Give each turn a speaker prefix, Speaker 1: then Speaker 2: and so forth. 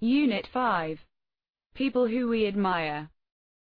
Speaker 1: Unit 5. People who we admire